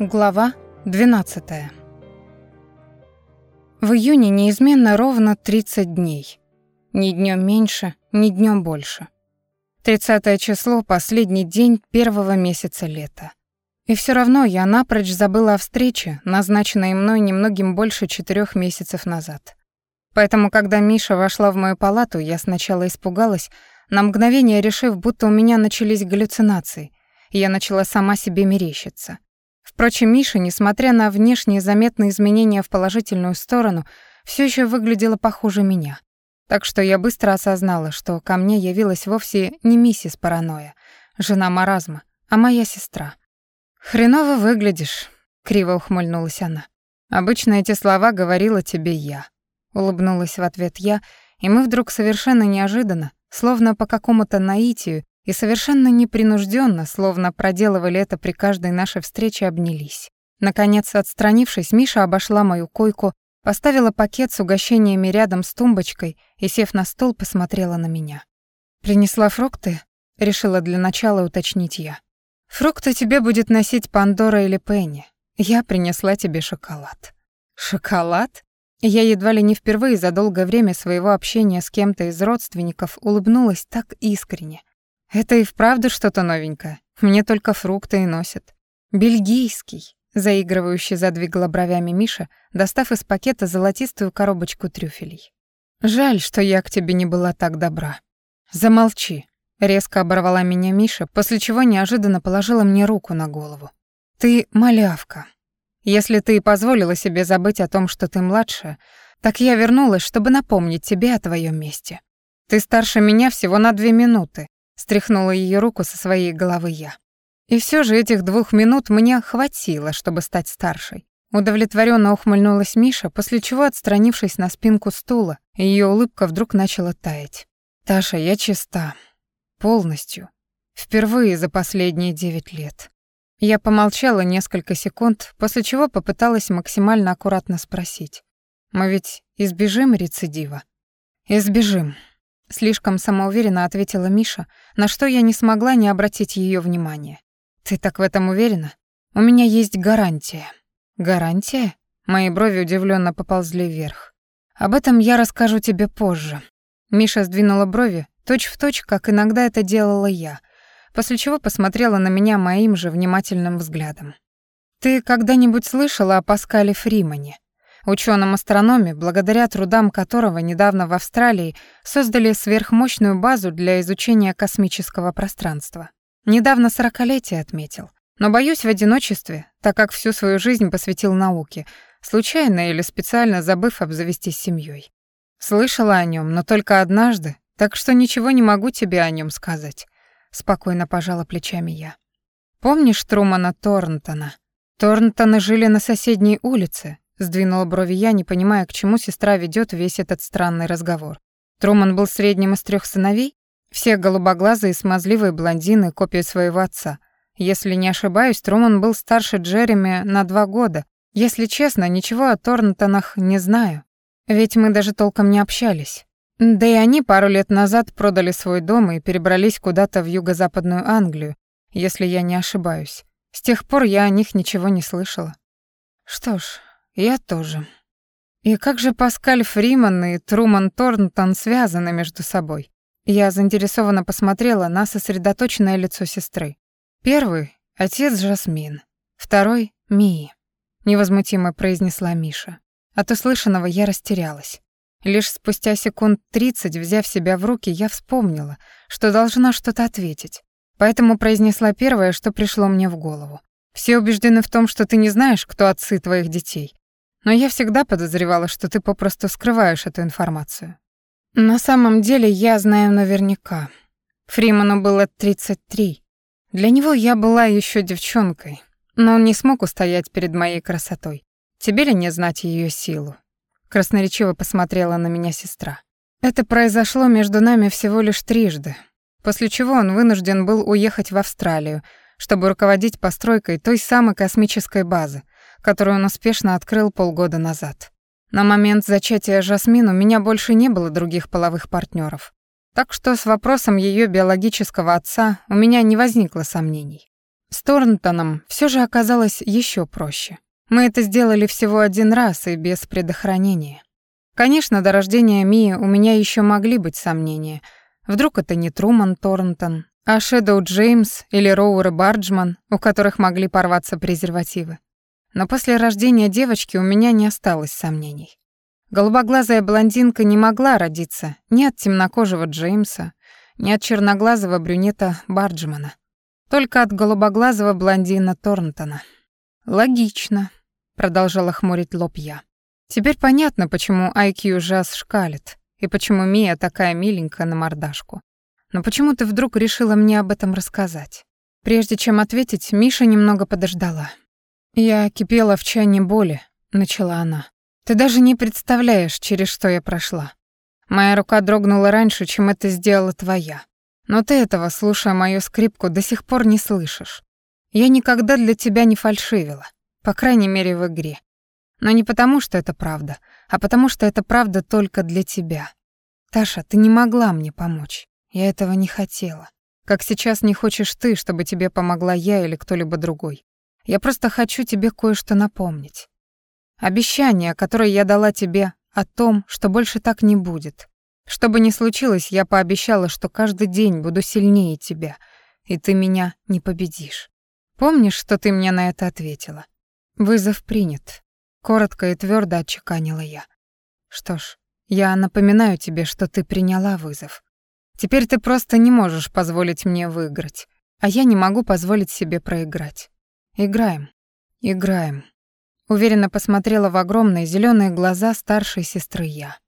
Глава 12. В июне неизменно ровно 30 дней. Ни днем меньше, ни днем больше. 30 число — последний день первого месяца лета. И все равно я напрочь забыла о встрече, назначенной мной немногим больше четырех месяцев назад. Поэтому, когда Миша вошла в мою палату, я сначала испугалась, на мгновение решив, будто у меня начались галлюцинации, и я начала сама себе мерещиться. Впрочем, Миша, несмотря на внешние заметные изменения в положительную сторону, все еще выглядела похуже меня. Так что я быстро осознала, что ко мне явилась вовсе не миссис Паранойя, жена маразма, а моя сестра. «Хреново выглядишь», — криво ухмыльнулась она. «Обычно эти слова говорила тебе я». Улыбнулась в ответ я, и мы вдруг совершенно неожиданно, словно по какому-то наитию, и совершенно непринужденно, словно проделывали это при каждой нашей встрече, обнялись. Наконец, отстранившись, Миша обошла мою койку, поставила пакет с угощениями рядом с тумбочкой и, сев на стол, посмотрела на меня. «Принесла фрукты?» — решила для начала уточнить я. «Фрукты тебе будет носить Пандора или Пенни. Я принесла тебе шоколад». «Шоколад?» Я едва ли не впервые за долгое время своего общения с кем-то из родственников улыбнулась так искренне, это и вправду что-то новенькое. Мне только фрукты и носят. Бельгийский, заигрывающий задвигала бровями Миша, достав из пакета золотистую коробочку трюфелей. Жаль, что я к тебе не была так добра. Замолчи, резко оборвала меня Миша, после чего неожиданно положила мне руку на голову. Ты малявка. Если ты позволила себе забыть о том, что ты младшая, так я вернулась, чтобы напомнить тебе о твоем месте. Ты старше меня всего на две минуты, Стряхнула ее руку со своей головы я. И все же этих двух минут мне хватило, чтобы стать старшей. Удовлетворенно ухмыльнулась Миша, после чего, отстранившись на спинку стула, ее улыбка вдруг начала таять. «Таша, я чиста. Полностью. Впервые за последние девять лет». Я помолчала несколько секунд, после чего попыталась максимально аккуратно спросить. «Мы ведь избежим рецидива?» «Избежим», Слишком самоуверенно ответила Миша, на что я не смогла не обратить ее внимания. Ты так в этом уверена? У меня есть гарантия. Гарантия? Мои брови удивленно поползли вверх. Об этом я расскажу тебе позже. Миша сдвинула брови, точь-в-точь, точь, как иногда это делала я, после чего посмотрела на меня моим же внимательным взглядом. Ты когда-нибудь слышала о Паскале Фримане? Ученом-астрономе, благодаря трудам которого недавно в Австралии создали сверхмощную базу для изучения космического пространства. Недавно сорокалетие отметил. Но боюсь в одиночестве, так как всю свою жизнь посвятил науке, случайно или специально забыв обзавестись семьей. Слышала о нем, но только однажды, так что ничего не могу тебе о нем сказать. Спокойно пожала плечами я. Помнишь Трумана Торнтона? Торнтоны жили на соседней улице, Сдвинула брови я, не понимая, к чему сестра ведет весь этот странный разговор. Труман был средним из трех сыновей? Все голубоглазые, смазливые блондины, копия своего отца. Если не ошибаюсь, Труман был старше Джереми на два года. Если честно, ничего о Торнтонах не знаю. Ведь мы даже толком не общались. Да и они пару лет назад продали свой дом и перебрались куда-то в юго-западную Англию, если я не ошибаюсь. С тех пор я о них ничего не слышала. Что ж, я тоже. И как же Паскаль Фриман и Труман Торнтон связаны между собой? Я заинтересованно посмотрела на сосредоточенное лицо сестры. Первый — отец Жасмин. Второй — Мии. Невозмутимо произнесла Миша. От услышанного я растерялась. Лишь спустя секунд тридцать, взяв себя в руки, я вспомнила, что должна что-то ответить. Поэтому произнесла первое, что пришло мне в голову. Все убеждены в том, что ты не знаешь, кто отцы твоих детей. Но я всегда подозревала, что ты попросту скрываешь эту информацию. На самом деле я знаю наверняка. Фриману было 33. Для него я была еще девчонкой, но он не смог устоять перед моей красотой. Тебе ли не знать ее силу? Красноречиво посмотрела на меня сестра. Это произошло между нами всего лишь трижды, после чего он вынужден был уехать в Австралию, чтобы руководить постройкой той самой космической базы, которую он успешно открыл полгода назад. На момент зачатия Жасмин у меня больше не было других половых партнеров, так что с вопросом ее биологического отца у меня не возникло сомнений. С Торнтоном все же оказалось еще проще. Мы это сделали всего один раз и без предохранения. Конечно, до рождения Мии у меня еще могли быть сомнения. Вдруг это не Труман Торнтон, а Шэдоу Джеймс или Роуэр Барджман, у которых могли порваться презервативы. Но после рождения девочки у меня не осталось сомнений. Голубоглазая блондинка не могла родиться ни от темнокожего Джеймса, ни от черноглазого брюнета Барджмана. Только от голубоглазого блондина Торнтона. «Логично», — продолжала хмурить лоб я. «Теперь понятно, почему IQ Жаз шкалит, и почему Мия такая миленькая на мордашку. Но почему ты вдруг решила мне об этом рассказать?» Прежде чем ответить, Миша немного подождала. «Я кипела в чайне боли», — начала она. «Ты даже не представляешь, через что я прошла. Моя рука дрогнула раньше, чем это сделала твоя. Но ты этого, слушая мою скрипку, до сих пор не слышишь. Я никогда для тебя не фальшивила, по крайней мере в игре. Но не потому, что это правда, а потому, что это правда только для тебя. Таша, ты не могла мне помочь. Я этого не хотела. Как сейчас не хочешь ты, чтобы тебе помогла я или кто-либо другой. Я просто хочу тебе кое-что напомнить. Обещание, которое я дала тебе о том, что больше так не будет. Что бы ни случилось, я пообещала, что каждый день буду сильнее тебя, и ты меня не победишь. Помнишь, что ты мне на это ответила? Вызов принят. Коротко и твердо отчеканила я. Что ж, я напоминаю тебе, что ты приняла вызов. Теперь ты просто не можешь позволить мне выиграть, а я не могу позволить себе проиграть. Играем. Играем. Уверенно посмотрела в огромные зеленые глаза старшей сестры я.